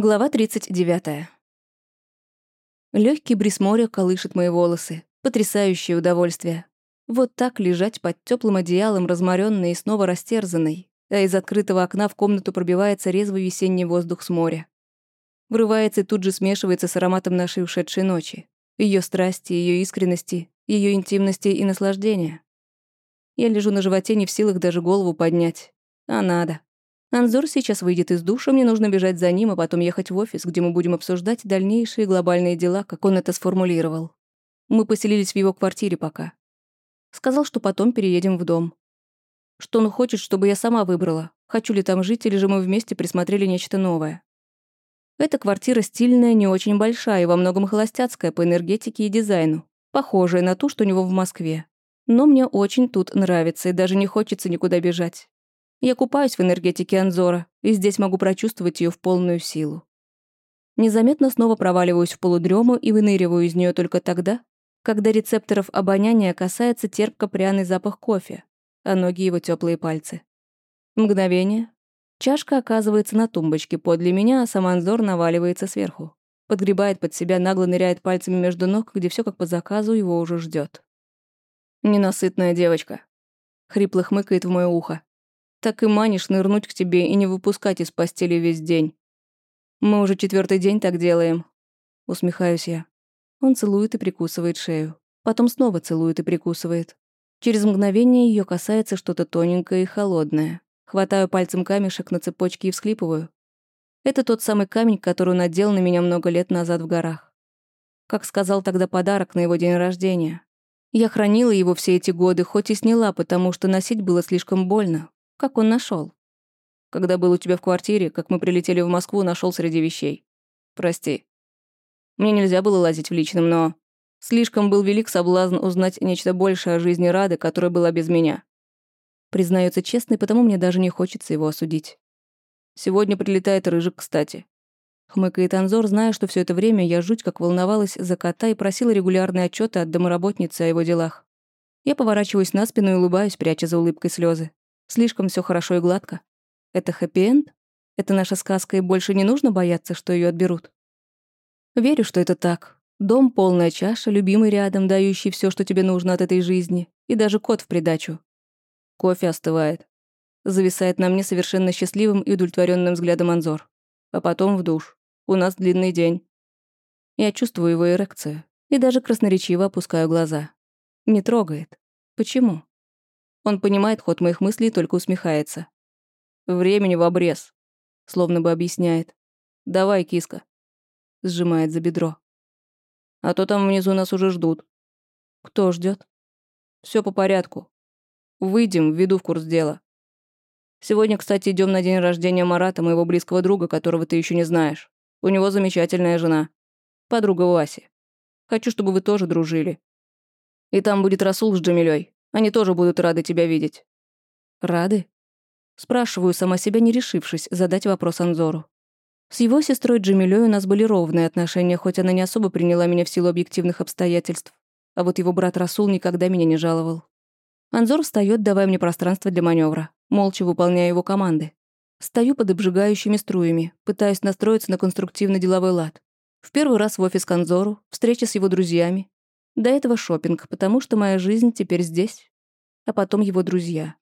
Глава 39. Легкий бриз моря колышет мои волосы. Потрясающее удовольствие. Вот так лежать под теплым одеялом, разморенной и снова растерзанной, а из открытого окна в комнату пробивается резвый весенний воздух с моря. Врывается и тут же смешивается с ароматом нашей ушедшей ночи. Ее страсти, ее искренности, ее интимности и наслаждения. Я лежу на животе не в силах даже голову поднять. А надо. Анзор сейчас выйдет из душа, мне нужно бежать за ним, а потом ехать в офис, где мы будем обсуждать дальнейшие глобальные дела, как он это сформулировал. Мы поселились в его квартире пока. Сказал, что потом переедем в дом. Что он хочет, чтобы я сама выбрала, хочу ли там жить, или же мы вместе присмотрели нечто новое. Эта квартира стильная, не очень большая и во многом холостяцкая по энергетике и дизайну, похожая на ту, что у него в Москве. Но мне очень тут нравится, и даже не хочется никуда бежать. Я купаюсь в энергетике Анзора, и здесь могу прочувствовать ее в полную силу. Незаметно снова проваливаюсь в полудрему и выныриваю из нее только тогда, когда рецепторов обоняния касается терпко-пряный запах кофе, а ноги его теплые пальцы. Мгновение. Чашка оказывается на тумбочке подле меня, а сам Анзор наваливается сверху. Подгребает под себя, нагло ныряет пальцами между ног, где все как по заказу его уже ждет. «Ненасытная девочка», — хрипло хмыкает в мое ухо так и манишь нырнуть к тебе и не выпускать из постели весь день. Мы уже четвертый день так делаем. Усмехаюсь я. Он целует и прикусывает шею. Потом снова целует и прикусывает. Через мгновение ее касается что-то тоненькое и холодное. Хватаю пальцем камешек на цепочке и всхлипываю. Это тот самый камень, который он надел на меня много лет назад в горах. Как сказал тогда подарок на его день рождения. Я хранила его все эти годы, хоть и сняла, потому что носить было слишком больно, как он нашел? Когда был у тебя в квартире, как мы прилетели в Москву, нашел среди вещей. Прости. Мне нельзя было лазить в личном, но... Слишком был велик соблазн узнать нечто большее о жизни Рады, которая была без меня. Признается честно, и потому мне даже не хочется его осудить. Сегодня прилетает Рыжик, кстати. Хмыкает Анзор, зная, что все это время я жуть как волновалась за кота и просила регулярные отчеты от домоработницы о его делах. Я поворачиваюсь на спину и улыбаюсь, пряча за улыбкой слезы. Слишком все хорошо и гладко. Это хэппи-энд? Это наша сказка, и больше не нужно бояться, что ее отберут? Верю, что это так. Дом, полная чаша, любимый рядом, дающий все, что тебе нужно от этой жизни, и даже кот в придачу. Кофе остывает. Зависает на мне совершенно счастливым и удовлетворенным взглядом Анзор. А потом в душ. У нас длинный день. Я чувствую его эрекцию. И даже красноречиво опускаю глаза. Не трогает. Почему? Он понимает ход моих мыслей только усмехается. «Времени в обрез», словно бы объясняет. «Давай, киска», сжимает за бедро. «А то там внизу нас уже ждут». «Кто ждет? Все по порядку. Выйдем, введу в курс дела. Сегодня, кстати, идем на день рождения Марата, моего близкого друга, которого ты еще не знаешь. У него замечательная жена. Подруга Васи. Хочу, чтобы вы тоже дружили. И там будет Расул с Джамилей. Они тоже будут рады тебя видеть». «Рады?» Спрашиваю сама себя, не решившись задать вопрос Анзору. С его сестрой Джамилёй у нас были ровные отношения, хоть она не особо приняла меня в силу объективных обстоятельств. А вот его брат Расул никогда меня не жаловал. Анзор встает, давая мне пространство для маневра, молча выполняя его команды. Стою под обжигающими струями, пытаюсь настроиться на конструктивно-деловой лад. В первый раз в офис к Анзору, встреча с его друзьями, до этого шопинг, потому что моя жизнь теперь здесь. А потом его друзья.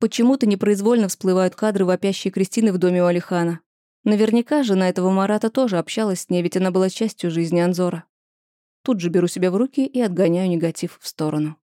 Почему-то непроизвольно всплывают кадры вопящей Кристины в доме у Алихана. Наверняка жена этого Марата тоже общалась с ней, ведь она была частью жизни Анзора. Тут же беру себя в руки и отгоняю негатив в сторону.